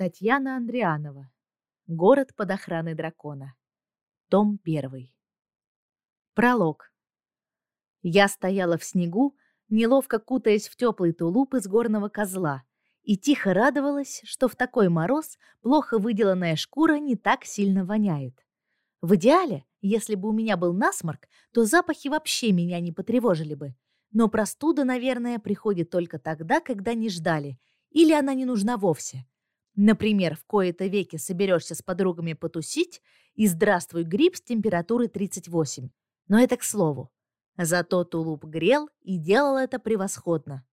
Татьяна Андрианова. Город под охраной дракона. Том 1. Пролог. Я стояла в снегу, неловко кутаясь в теплый тулуп из горного козла, и тихо радовалась, что в такой мороз плохо выделанная шкура не так сильно воняет. В идеале, если бы у меня был насморк, то запахи вообще меня не потревожили бы. Но простуда, наверное, приходит только тогда, когда не ждали, или она не нужна вовсе. Например, в кои-то веки соберешься с подругами потусить, и здравствуй гриб с температурой 38. Но это к слову. Зато тулуп грел и делал это превосходно.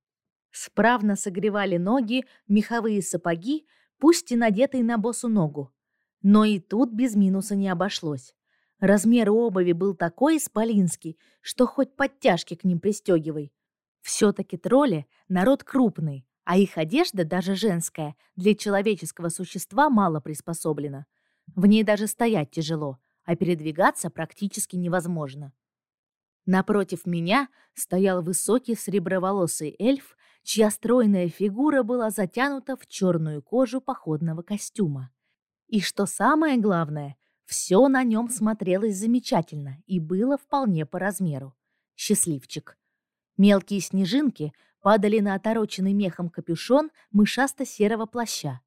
Справно согревали ноги, меховые сапоги, пусть и надетые на босу ногу. Но и тут без минуса не обошлось. Размер обуви был такой исполинский, что хоть подтяжки к ним пристегивай. Все-таки тролли – народ крупный, а их одежда, даже женская, для человеческого существа мало приспособлена. В ней даже стоять тяжело, а передвигаться практически невозможно. Напротив меня стоял высокий среброволосый эльф, чья стройная фигура была затянута в черную кожу походного костюма. И что самое главное, все на нем смотрелось замечательно и было вполне по размеру. Счастливчик. Мелкие снежинки падали на отороченный мехом капюшон мышасто-серого плаща.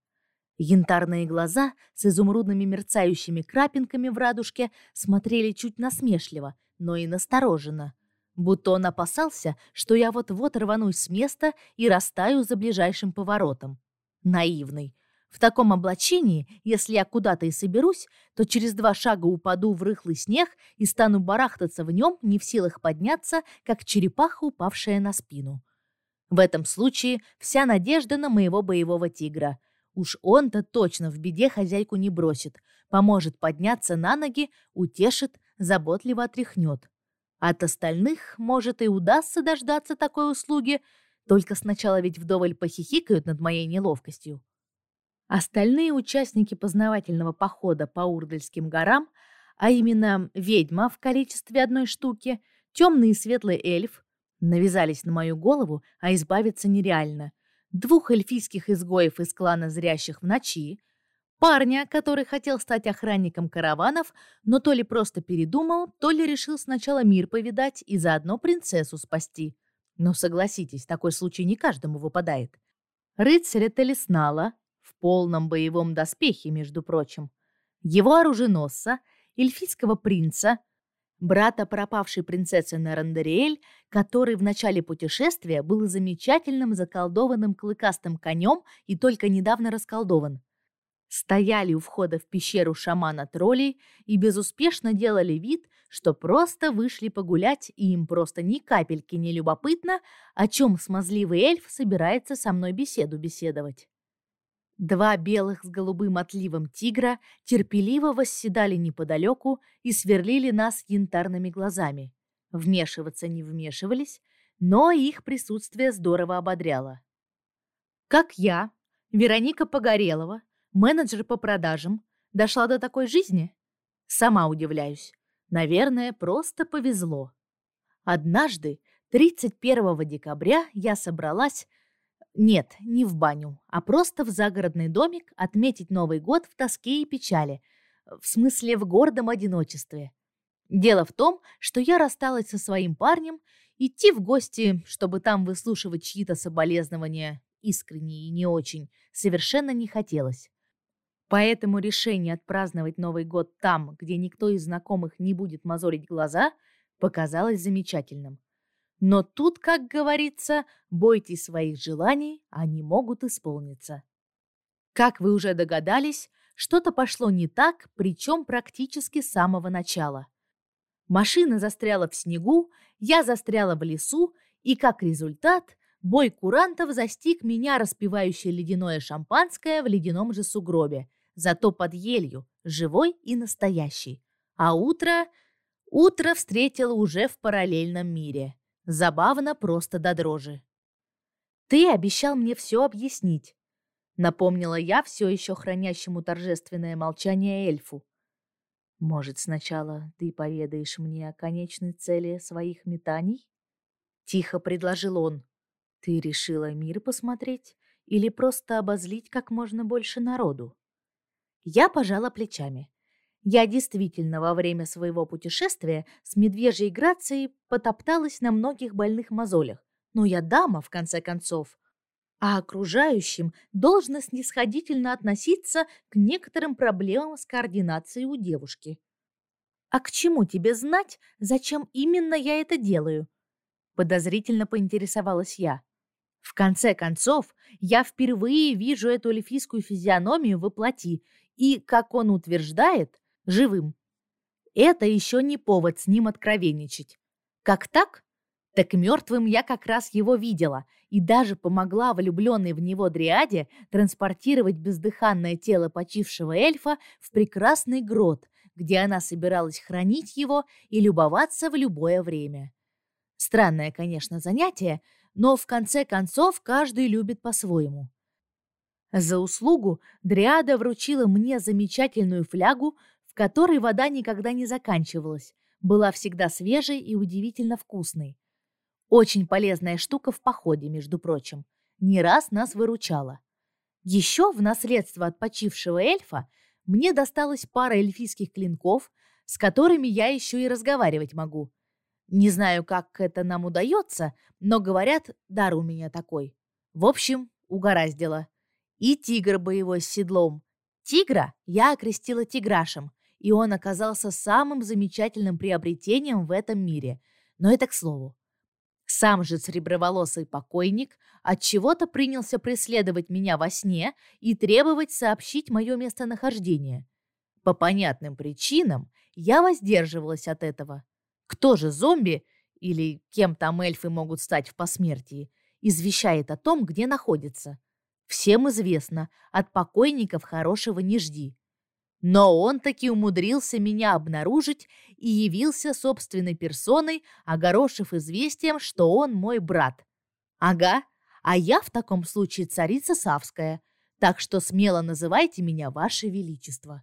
Янтарные глаза с изумрудными мерцающими крапинками в радужке смотрели чуть насмешливо, но и настороженно. Будто он опасался, что я вот-вот рванусь с места и растаю за ближайшим поворотом. Наивный. В таком облачении, если я куда-то и соберусь, то через два шага упаду в рыхлый снег и стану барахтаться в нем, не в силах подняться, как черепаха, упавшая на спину. В этом случае вся надежда на моего боевого тигра. Уж он-то точно в беде хозяйку не бросит, поможет подняться на ноги, утешит, заботливо отряхнет. От остальных, может, и удастся дождаться такой услуги, только сначала ведь вдоволь похихикают над моей неловкостью. Остальные участники познавательного похода по Урдальским горам, а именно ведьма в количестве одной штуки, темный и светлый эльф, навязались на мою голову, а избавиться нереально. Двух эльфийских изгоев из клана зрящих в ночи, парня, который хотел стать охранником караванов, но то ли просто передумал, то ли решил сначала мир повидать и заодно принцессу спасти. Но согласитесь, такой случай не каждому выпадает. Рыцаря Телеснала, в полном боевом доспехе, между прочим, его оруженосца, эльфийского принца – брата пропавшей принцессы Нерандериэль, который в начале путешествия был замечательным заколдованным клыкастым конем и только недавно расколдован. Стояли у входа в пещеру шамана троллей и безуспешно делали вид, что просто вышли погулять, и им просто ни капельки не любопытно, о чем смазливый эльф собирается со мной беседу беседовать. Два белых с голубым отливом тигра терпеливо восседали неподалеку и сверлили нас янтарными глазами. Вмешиваться не вмешивались, но их присутствие здорово ободряло. Как я, Вероника Погорелова, менеджер по продажам, дошла до такой жизни? Сама удивляюсь. Наверное, просто повезло. Однажды, 31 декабря, я собралась нет, не в баню, а просто в загородный домик отметить Новый год в тоске и печали. В смысле, в гордом одиночестве. Дело в том, что я рассталась со своим парнем, идти в гости, чтобы там выслушивать чьи-то соболезнования, искренние и не очень, совершенно не хотелось. Поэтому решение отпраздновать Новый год там, где никто из знакомых не будет мозолить глаза, показалось замечательным. Но тут, как говорится, бойтесь своих желаний, они могут исполниться. Как вы уже догадались, что-то пошло не так, причем практически с самого начала. Машина застряла в снегу, я застряла в лесу, и как результат бой курантов застиг меня, распивающее ледяное шампанское в ледяном же сугробе, зато под елью, живой и настоящий. А утро... Утро встретило уже в параллельном мире. Забавно просто до дрожи. «Ты обещал мне все объяснить», — напомнила я все еще хранящему торжественное молчание эльфу. «Может, сначала ты поведаешь мне о конечной цели своих метаний?» Тихо предложил он. «Ты решила мир посмотреть Или просто обозлить как можно больше народу? Я пожала плечами. Я действительно во время своего путешествия с медвежьей грацией потопталась на многих больных мозолях. Но я дама, в конце концов. А окружающим должно снисходительно относиться к некоторым проблемам с координацией у девушки. «А к чему тебе знать, зачем именно я это делаю?» Подозрительно поинтересовалась я. В конце концов, я впервые вижу эту эльфийскую физиономию воплоти и, как он утверждает, живым. Это еще не повод с ним откровенничать. Как так? Так мертвым я как раз его видела и даже помогла влюбленной в него дриаде транспортировать бездыханное тело почившего эльфа в прекрасный грот, где она собиралась хранить его и любоваться в любое время. Странное, конечно, занятие, но в конце концов каждый любит по-своему. За услугу Дриада вручила мне замечательную флягу, которой вода никогда не заканчивалась, была всегда свежей и удивительно вкусной. Очень полезная штука в походе, между прочим. Не раз нас выручала. Еще в наследство от почившего эльфа мне досталась пара эльфийских клинков, с которыми я еще и разговаривать могу. Не знаю, как это нам удается, но, говорят, дар у меня такой. В общем, угораздило. И тигр боевой с седлом. Тигра я окрестила тиграшем, и он оказался самым замечательным приобретением в этом мире. Но это к слову. Сам же среброволосый покойник от чего то принялся преследовать меня во сне и требовать сообщить мое местонахождение. По понятным причинам я воздерживалась от этого. Кто же зомби, или кем там эльфы могут стать в посмертии, извещает о том, где находится? Всем известно, от покойников хорошего не жди. Но он таки умудрился меня обнаружить и явился собственной персоной, огорошив известием, что он мой брат. Ага, а я в таком случае царица Савская, так что смело называйте меня Ваше Величество.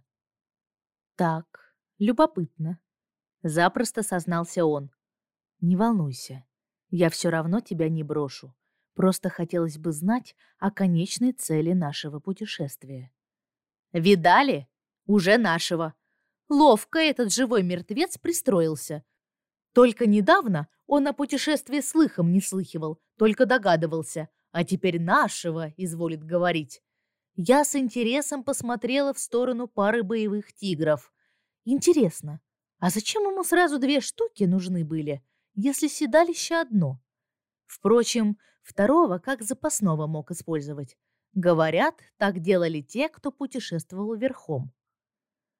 Так, любопытно. Запросто сознался он. Не волнуйся, я все равно тебя не брошу. Просто хотелось бы знать о конечной цели нашего путешествия. Видали? Уже нашего. Ловко этот живой мертвец пристроился. Только недавно он о путешествии слыхом не слыхивал, только догадывался, а теперь нашего изволит говорить. Я с интересом посмотрела в сторону пары боевых тигров. Интересно, а зачем ему сразу две штуки нужны были, если седалище одно? Впрочем, второго как запасного мог использовать. Говорят, так делали те, кто путешествовал верхом.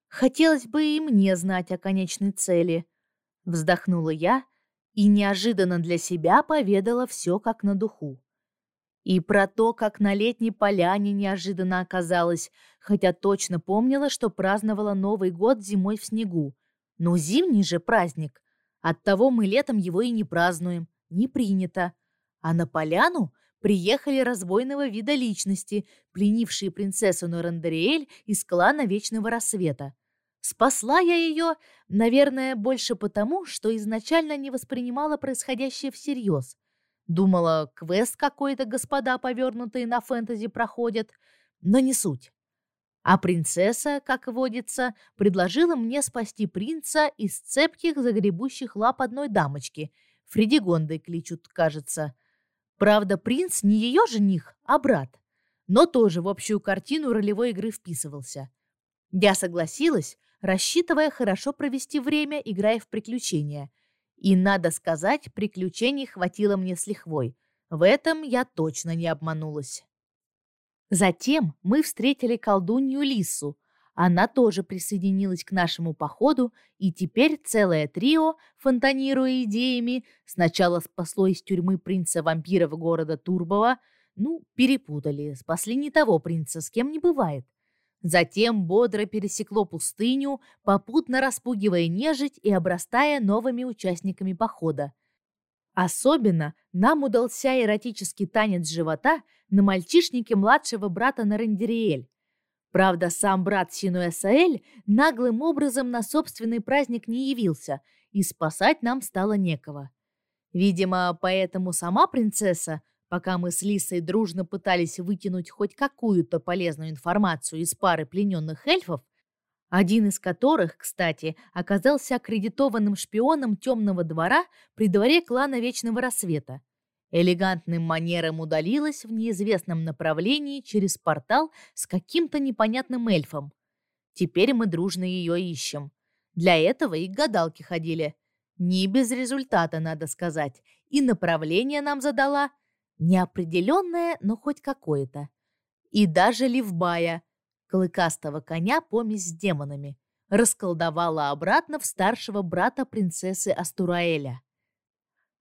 Хотелось бы и мне знать о конечной цели. Вздохнула я и неожиданно для себя поведала все как на духу. И про то, как на летней поляне неожиданно оказалось, хотя точно помнила, что праздновала Новый год зимой в снегу. Но зимний же праздник. Оттого мы летом его и не празднуем. Не принято. А на поляну приехали разбойного вида личности, пленившие принцессу Норандериэль из клана Вечного Рассвета. Спасла я ее, наверное, больше потому, что изначально не воспринимала происходящее всерьез. Думала, квест какой-то господа, повернутые на фэнтези, проходят, но не суть. А принцесса, как водится, предложила мне спасти принца из цепких загребущих лап одной дамочки. Фредигондой кличут, кажется. Правда, принц не ее жених, а брат. Но тоже в общую картину ролевой игры вписывался. Я согласилась, рассчитывая хорошо провести время, играя в приключения. И, надо сказать, приключений хватило мне с лихвой. В этом я точно не обманулась. Затем мы встретили колдунью Лису. Она тоже присоединилась к нашему походу, и теперь целое трио, фонтанируя идеями, сначала спасло из тюрьмы принца-вампиров города Турбова, ну, перепутали, спасли не того принца, с кем не бывает. Затем бодро пересекло пустыню, попутно распугивая нежить и обрастая новыми участниками похода. Особенно нам удался эротический танец живота на мальчишнике младшего брата Нарендериэль. Правда, сам брат Синуэсаэль наглым образом на собственный праздник не явился, и спасать нам стало некого. Видимо, поэтому сама принцесса, пока мы с Лисой дружно пытались вытянуть хоть какую-то полезную информацию из пары плененных эльфов, один из которых, кстати, оказался аккредитованным шпионом темного двора при дворе клана Вечного Рассвета, элегантным манером удалилась в неизвестном направлении через портал с каким-то непонятным эльфом. Теперь мы дружно ее ищем. Для этого и к гадалке ходили. Не без результата, надо сказать. И направление нам задала неопределенное, но хоть какое-то. И даже Ливбая, клыкастого коня помесь с демонами, расколдовала обратно в старшего брата принцессы Астураэля.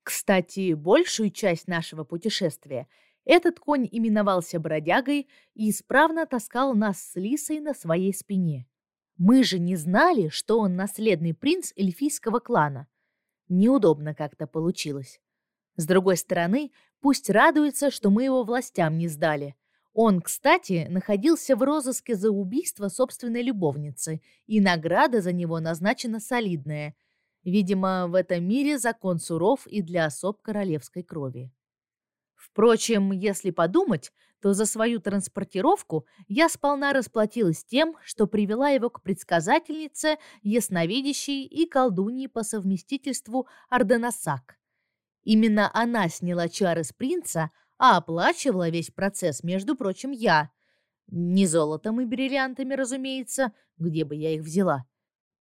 Кстати, большую часть нашего путешествия этот конь именовался бродягой и исправно таскал нас с Лисой на своей спине. Мы же не знали, что он наследный принц эльфийского клана. Неудобно как-то получилось. С другой стороны, пусть радуется, что мы его властям не сдали. Он, кстати, находился в розыске за убийство собственной любовницы, и награда за него назначена солидная – Видимо, в этом мире закон суров и для особ королевской крови. Впрочем, если подумать, то за свою транспортировку я сполна расплатилась тем, что привела его к предсказательнице, ясновидящей и колдуньи по совместительству Арденасак. Именно она сняла чары с принца, а оплачивала весь процесс, между прочим, я. Не золотом и бриллиантами, разумеется, где бы я их взяла.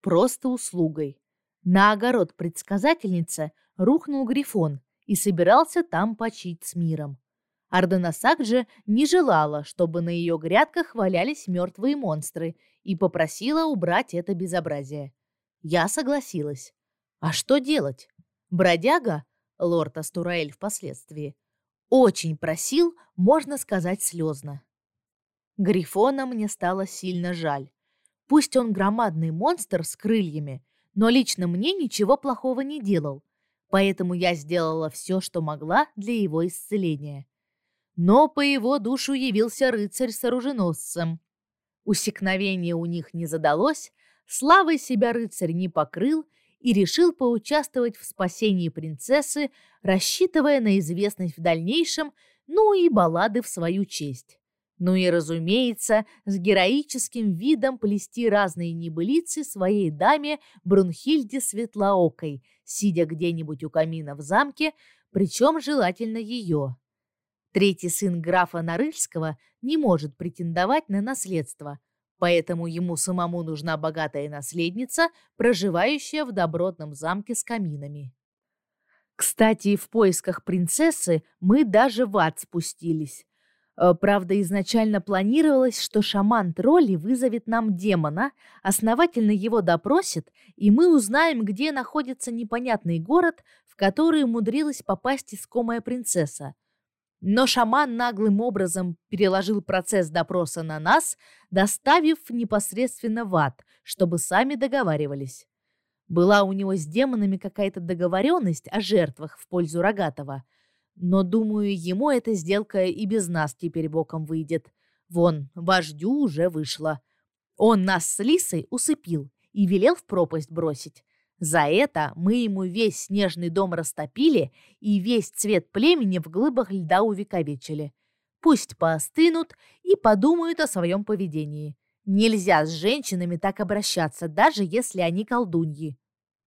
Просто услугой. На огород предсказательницы рухнул грифон и собирался там почить с миром. Арденасак же не желала, чтобы на ее грядках валялись мертвые монстры, и попросила убрать это безобразие. Я согласилась. А что делать? Бродяга, лорд Астураэль впоследствии, очень просил, можно сказать, слезно. Грифона мне стало сильно жаль. Пусть он громадный монстр с крыльями, но лично мне ничего плохого не делал, поэтому я сделала все, что могла для его исцеления. Но по его душу явился рыцарь с оруженосцем. Усекновение у них не задалось, славой себя рыцарь не покрыл и решил поучаствовать в спасении принцессы, рассчитывая на известность в дальнейшем, ну и баллады в свою честь. Ну и, разумеется, с героическим видом плести разные небылицы своей даме Брунхильде Светлоокой, сидя где-нибудь у камина в замке, причем желательно ее. Третий сын графа Нарыльского не может претендовать на наследство, поэтому ему самому нужна богатая наследница, проживающая в добротном замке с каминами. Кстати, в поисках принцессы мы даже в ад спустились. Э, правда, изначально планировалось, что шаман тролли вызовет нам демона, основательно его допросит, и мы узнаем, где находится непонятный город, в который умудрилась попасть искомая принцесса. Но шаман наглым образом переложил процесс допроса на нас, доставив непосредственно в ад, чтобы сами договаривались. Была у него с демонами какая-то договоренность о жертвах в пользу Рогатого – но, думаю, ему эта сделка и без нас теперь боком выйдет. Вон, вождю уже вышло. Он нас с Лисой усыпил и велел в пропасть бросить. За это мы ему весь снежный дом растопили и весь цвет племени в глыбах льда увековечили. Пусть поостынут и подумают о своем поведении. Нельзя с женщинами так обращаться, даже если они колдуньи.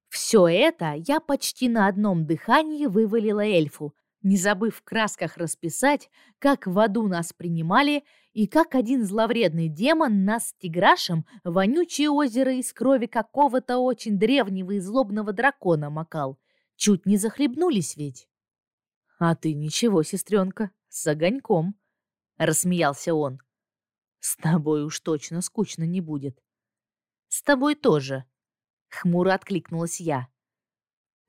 Все это я почти на одном дыхании вывалила эльфу, не забыв в красках расписать, как в аду нас принимали и как один зловредный демон нас с Тиграшем вонючее озеро из крови какого-то очень древнего и злобного дракона макал. Чуть не захлебнулись ведь. «А ты ничего, сестренка, с огоньком», — рассмеялся он. «С тобой уж точно скучно не будет». «С тобой тоже», — хмуро откликнулась я.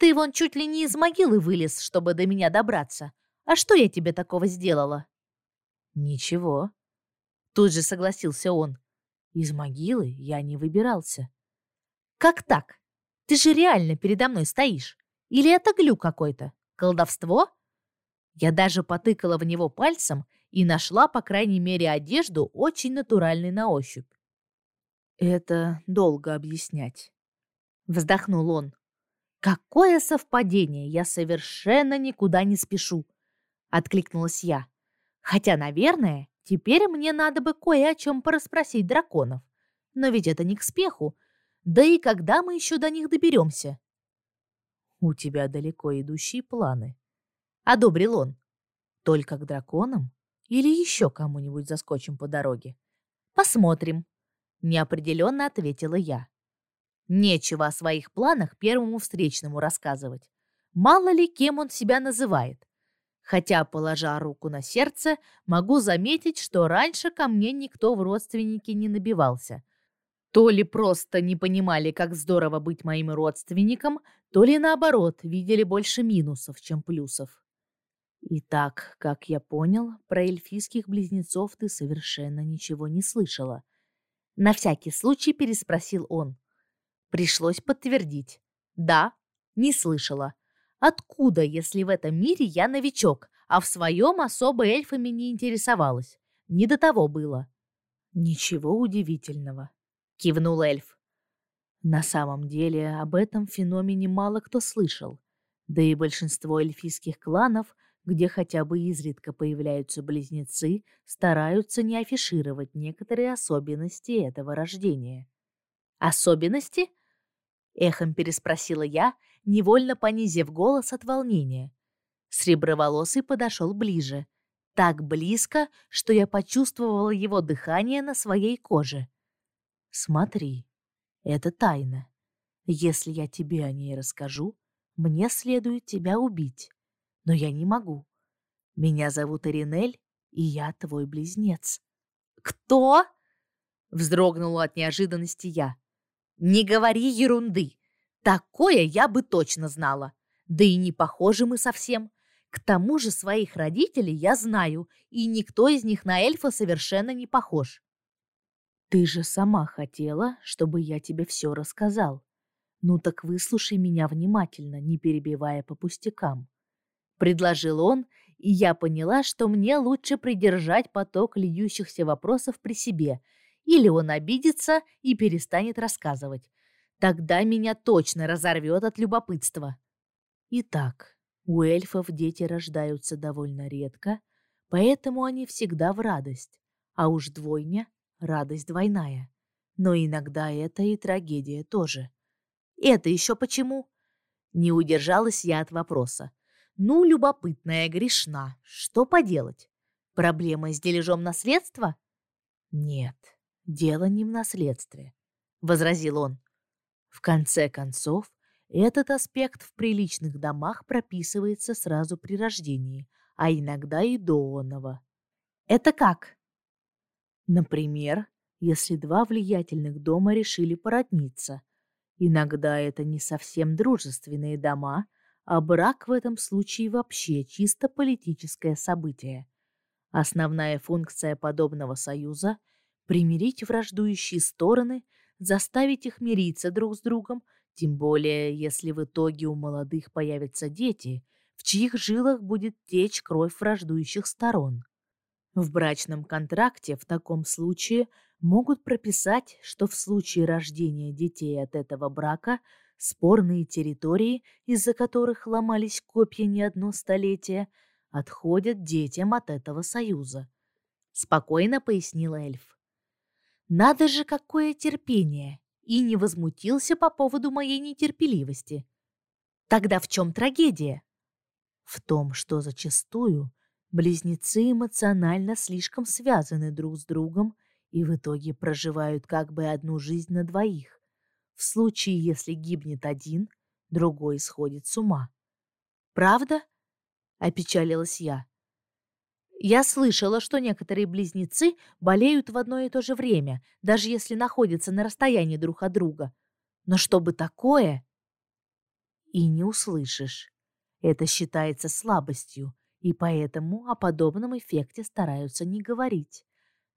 Ты вон чуть ли не из могилы вылез, чтобы до меня добраться. А что я тебе такого сделала?» «Ничего». Тут же согласился он. «Из могилы я не выбирался». «Как так? Ты же реально передо мной стоишь. Или это глюк какой-то? Колдовство?» Я даже потыкала в него пальцем и нашла, по крайней мере, одежду очень натуральной на ощупь. «Это долго объяснять», — вздохнул он. Какое совпадение! Я совершенно никуда не спешу. Откликнулась я. Хотя, наверное, теперь мне надо бы кое о чем порасспросить драконов. Но ведь это не к спеху. Да и когда мы еще до них доберемся? У тебя далеко идущие планы. Одобрил он. Только к драконам? Или еще кому-нибудь заскочим по дороге? Посмотрим. Неопределенно ответила я. Нечего о своих планах первому встречному рассказывать. Мало ли, кем он себя называет. Хотя, положа руку на сердце, могу заметить, что раньше ко мне никто в родственники не набивался. То ли просто не понимали, как здорово быть моим родственником, то ли наоборот, видели больше минусов, чем плюсов. Итак, как я понял, про эльфийских близнецов ты совершенно ничего не слышала. На всякий случай переспросил он. Пришлось подтвердить. Да, не слышала. Откуда, если в этом мире я новичок, а в своем особо эльфами не интересовалась? Не до того было. Ничего удивительного, кивнул эльф. На самом деле об этом феномене мало кто слышал. Да и большинство эльфийских кланов, где хотя бы изредка появляются близнецы, стараются не афишировать некоторые особенности этого рождения. Особенности? Эхом переспросила я, невольно понизив голос от волнения. Среброволосый подошел ближе. Так близко, что я почувствовала его дыхание на своей коже. «Смотри, это тайна. Если я тебе о ней расскажу, мне следует тебя убить. Но я не могу. Меня зовут Иринель, и я твой близнец». «Кто?» — вздрогнула от неожиданности я. Не говори ерунды. Такое я бы точно знала. Да и не похожи мы совсем. К тому же своих родителей я знаю, и никто из них на эльфа совершенно не похож. Ты же сама хотела, чтобы я тебе все рассказал. Ну так выслушай меня внимательно, не перебивая по пустякам. Предложил он, и я поняла, что мне лучше придержать поток льющихся вопросов при себе – или он обидится и перестанет рассказывать. Тогда меня точно разорвет от любопытства. Итак, у эльфов дети рождаются довольно редко, поэтому они всегда в радость, а уж двойня — радость двойная. Но иногда это и трагедия тоже. Это еще почему? Не удержалась я от вопроса. Ну, любопытная грешна. Что поделать? Проблема с дележом наследства? Нет, дело не в наследстве, возразил он. В конце концов, этот аспект в приличных домах прописывается сразу при рождении, а иногда и до оного. Это как? Например, если два влиятельных дома решили породниться. Иногда это не совсем дружественные дома, а брак в этом случае вообще чисто политическое событие. Основная функция подобного союза примирить враждующие стороны, заставить их мириться друг с другом, тем более если в итоге у молодых появятся дети, в чьих жилах будет течь кровь враждующих сторон. В брачном контракте в таком случае могут прописать, что в случае рождения детей от этого брака спорные территории, из-за которых ломались копья не одно столетие, отходят детям от этого союза. Спокойно пояснила эльф. Надо же, какое терпение! И не возмутился по поводу моей нетерпеливости. Тогда в чем трагедия? В том, что зачастую близнецы эмоционально слишком связаны друг с другом и в итоге проживают как бы одну жизнь на двоих. В случае, если гибнет один, другой сходит с ума. «Правда?» — опечалилась я. Я слышала, что некоторые близнецы болеют в одно и то же время, даже если находятся на расстоянии друг от друга. Но чтобы такое... И не услышишь. Это считается слабостью, и поэтому о подобном эффекте стараются не говорить.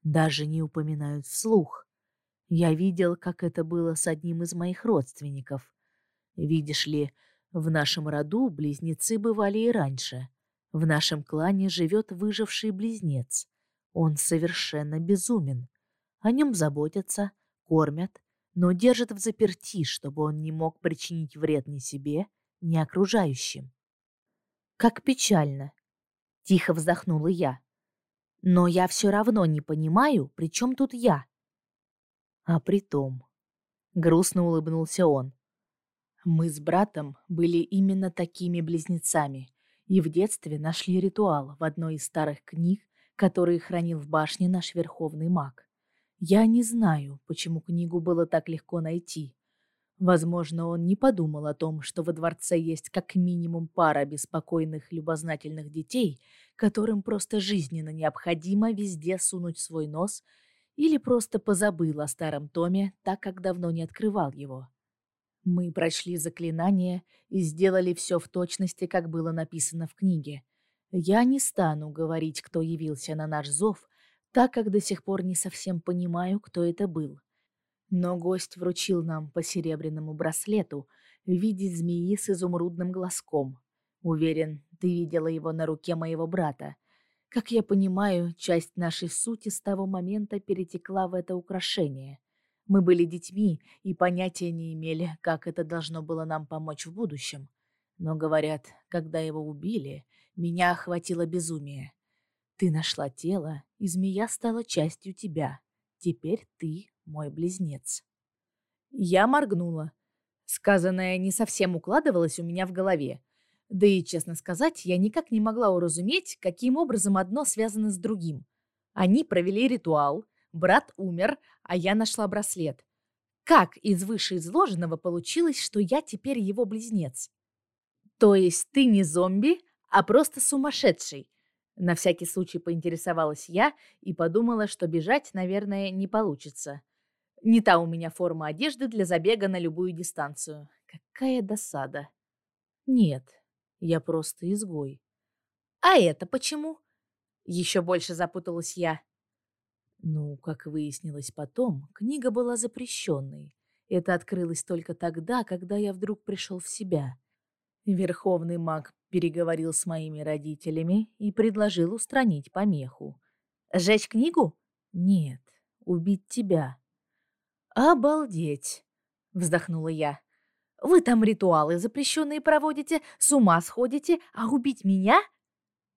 Даже не упоминают вслух. Я видел, как это было с одним из моих родственников. Видишь ли, в нашем роду близнецы бывали и раньше — в нашем клане живет выживший близнец. Он совершенно безумен. О нем заботятся, кормят, но держат в заперти, чтобы он не мог причинить вред ни себе, ни окружающим. Как печально. Тихо вздохнула я. Но я все равно не понимаю, при чем тут я. А при том, грустно улыбнулся он. Мы с братом были именно такими близнецами и в детстве нашли ритуал в одной из старых книг, которые хранил в башне наш верховный маг. Я не знаю, почему книгу было так легко найти. Возможно, он не подумал о том, что во дворце есть как минимум пара беспокойных, любознательных детей, которым просто жизненно необходимо везде сунуть свой нос, или просто позабыл о старом томе, так как давно не открывал его. Мы прочли заклинание и сделали все в точности, как было написано в книге. Я не стану говорить, кто явился на наш зов, так как до сих пор не совсем понимаю, кто это был. Но гость вручил нам по серебряному браслету в виде змеи с изумрудным глазком. Уверен, ты видела его на руке моего брата. Как я понимаю, часть нашей сути с того момента перетекла в это украшение. Мы были детьми и понятия не имели, как это должно было нам помочь в будущем. Но, говорят, когда его убили, меня охватило безумие. Ты нашла тело, и змея стала частью тебя. Теперь ты мой близнец. Я моргнула. Сказанное не совсем укладывалось у меня в голове. Да и, честно сказать, я никак не могла уразуметь, каким образом одно связано с другим. Они провели ритуал, брат умер, а я нашла браслет. Как из вышеизложенного получилось, что я теперь его близнец? То есть ты не зомби, а просто сумасшедший? На всякий случай поинтересовалась я и подумала, что бежать, наверное, не получится. Не та у меня форма одежды для забега на любую дистанцию. Какая досада. Нет, я просто изгой. А это почему? Еще больше запуталась я. Ну, как выяснилось потом, книга была запрещенной. Это открылось только тогда, когда я вдруг пришел в себя. Верховный маг переговорил с моими родителями и предложил устранить помеху. «Сжечь книгу?» «Нет, убить тебя». «Обалдеть!» — вздохнула я. «Вы там ритуалы запрещенные проводите, с ума сходите, а убить меня?»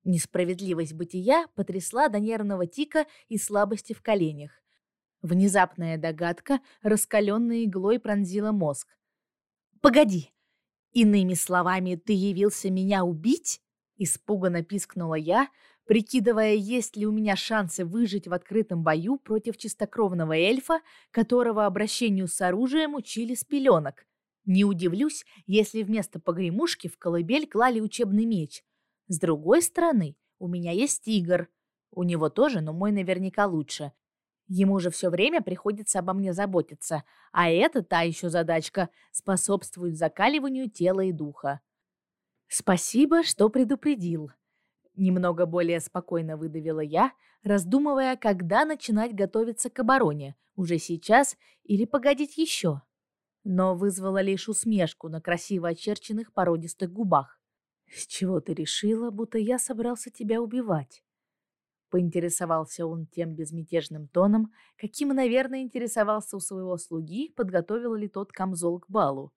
Несправедливость бытия потрясла до нервного тика и слабости в коленях. Внезапная догадка, раскаленной иглой, пронзила мозг. «Погоди! Иными словами, ты явился меня убить?» Испуганно пискнула я, прикидывая, есть ли у меня шансы выжить в открытом бою против чистокровного эльфа, которого обращению с оружием учили с пеленок. Не удивлюсь, если вместо погремушки в колыбель клали учебный меч – с другой стороны, у меня есть тигр. У него тоже, но мой наверняка лучше. Ему же все время приходится обо мне заботиться, а это та еще задачка способствует закаливанию тела и духа. Спасибо, что предупредил. Немного более спокойно выдавила я, раздумывая, когда начинать готовиться к обороне, уже сейчас или погодить еще. Но вызвала лишь усмешку на красиво очерченных породистых губах. «С чего ты решила, будто я собрался тебя убивать?» Поинтересовался он тем безмятежным тоном, каким, наверное, интересовался у своего слуги, подготовил ли тот камзол к балу.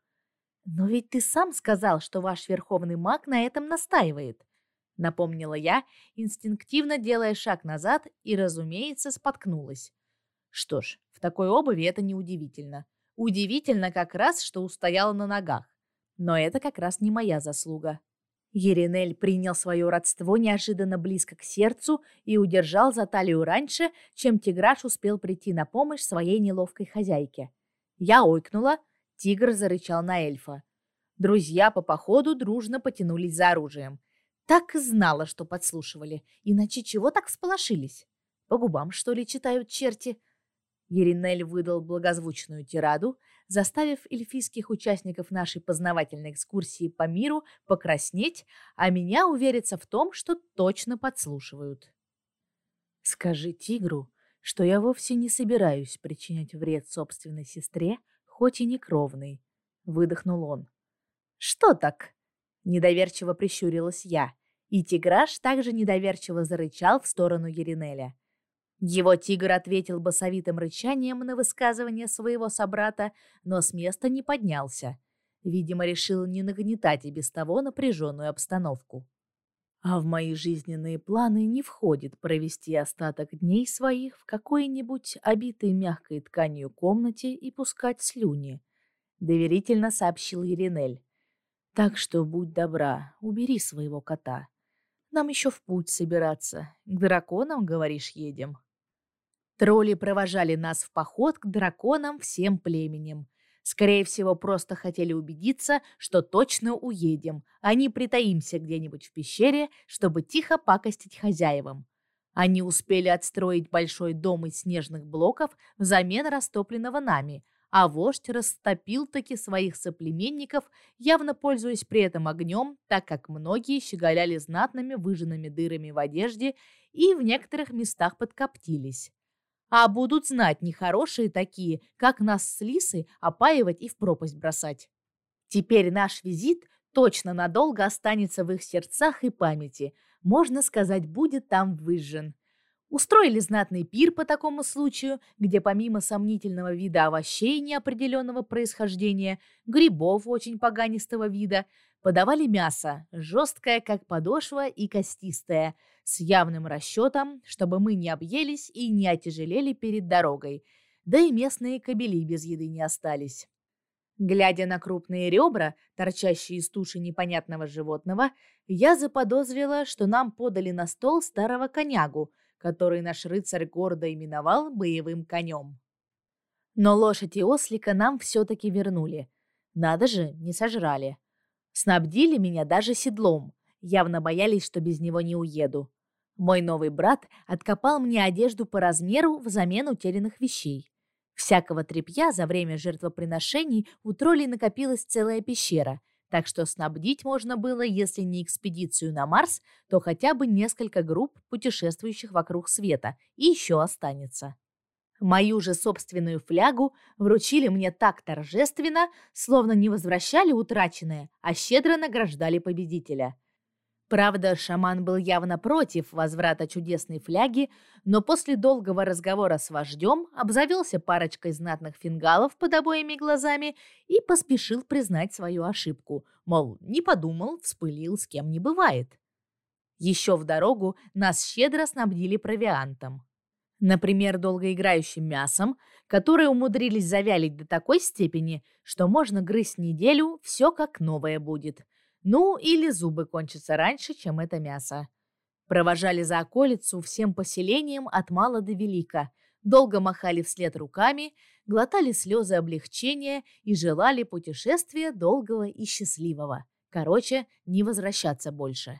«Но ведь ты сам сказал, что ваш верховный маг на этом настаивает», напомнила я, инстинктивно делая шаг назад и, разумеется, споткнулась. Что ж, в такой обуви это неудивительно. Удивительно как раз, что устояла на ногах. Но это как раз не моя заслуга. Еринель принял свое родство неожиданно близко к сердцу и удержал за талию раньше, чем тиграш успел прийти на помощь своей неловкой хозяйке. Я ойкнула, тигр зарычал на эльфа. Друзья по походу дружно потянулись за оружием. Так знала, что подслушивали, иначе чего так всполошились? По губам, что ли, читают черти? Еринель выдал благозвучную тираду, заставив эльфийских участников нашей познавательной экскурсии по миру покраснеть, а меня увериться в том, что точно подслушивают. «Скажи тигру, что я вовсе не собираюсь причинять вред собственной сестре, хоть и не кровной», — выдохнул он. «Что так?» — недоверчиво прищурилась я, и тиграш также недоверчиво зарычал в сторону Еринеля. Его тигр ответил басовитым рычанием на высказывание своего собрата, но с места не поднялся. Видимо, решил не нагнетать и без того напряженную обстановку. А в мои жизненные планы не входит провести остаток дней своих в какой-нибудь обитой мягкой тканью комнате и пускать слюни, доверительно сообщил Еринель. Так что будь добра, убери своего кота. Нам еще в путь собираться. К драконам, говоришь, едем. Тролли провожали нас в поход к драконам всем племенем. Скорее всего, просто хотели убедиться, что точно уедем, а не притаимся где-нибудь в пещере, чтобы тихо пакостить хозяевам. Они успели отстроить большой дом из снежных блоков взамен растопленного нами, а вождь растопил таки своих соплеменников, явно пользуясь при этом огнем, так как многие щеголяли знатными выжженными дырами в одежде и в некоторых местах подкоптились. А будут знать нехорошие такие, как нас с Лисой опаивать и в пропасть бросать. Теперь наш визит точно надолго останется в их сердцах и памяти. Можно сказать, будет там выжжен. Устроили знатный пир по такому случаю, где помимо сомнительного вида овощей неопределенного происхождения, грибов очень поганистого вида, подавали мясо, жесткое, как подошва, и костистое, с явным расчетом, чтобы мы не объелись и не отяжелели перед дорогой, да и местные кобели без еды не остались. Глядя на крупные ребра, торчащие из туши непонятного животного, я заподозрила, что нам подали на стол старого конягу, который наш рыцарь гордо именовал боевым конем. Но лошадь и ослика нам все-таки вернули. Надо же, не сожрали. Снабдили меня даже седлом, явно боялись, что без него не уеду. Мой новый брат откопал мне одежду по размеру взамен утерянных вещей. Всякого тряпья за время жертвоприношений у троллей накопилась целая пещера, так что снабдить можно было, если не экспедицию на Марс, то хотя бы несколько групп, путешествующих вокруг света, и еще останется. Мою же собственную флягу вручили мне так торжественно, словно не возвращали утраченное, а щедро награждали победителя – Правда, шаман был явно против возврата чудесной фляги, но после долгого разговора с вождем обзавелся парочкой знатных фингалов под обоими глазами и поспешил признать свою ошибку. Мол, не подумал, вспылил, с кем не бывает. Еще в дорогу нас щедро снабдили провиантом. Например, долгоиграющим мясом, которое умудрились завялить до такой степени, что можно грызть неделю, все как новое будет – ну, или зубы кончатся раньше, чем это мясо. Провожали за околицу всем поселением от мала до велика, долго махали вслед руками, глотали слезы облегчения и желали путешествия долгого и счастливого. Короче, не возвращаться больше.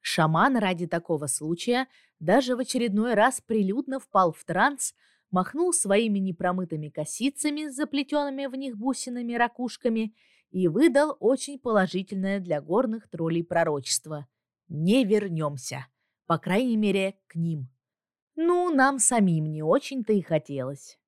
Шаман ради такого случая даже в очередной раз прилюдно впал в транс, махнул своими непромытыми косицами с заплетенными в них бусинами ракушками и выдал очень положительное для горных троллей пророчество. Не вернемся. По крайней мере, к ним. Ну, нам самим не очень-то и хотелось.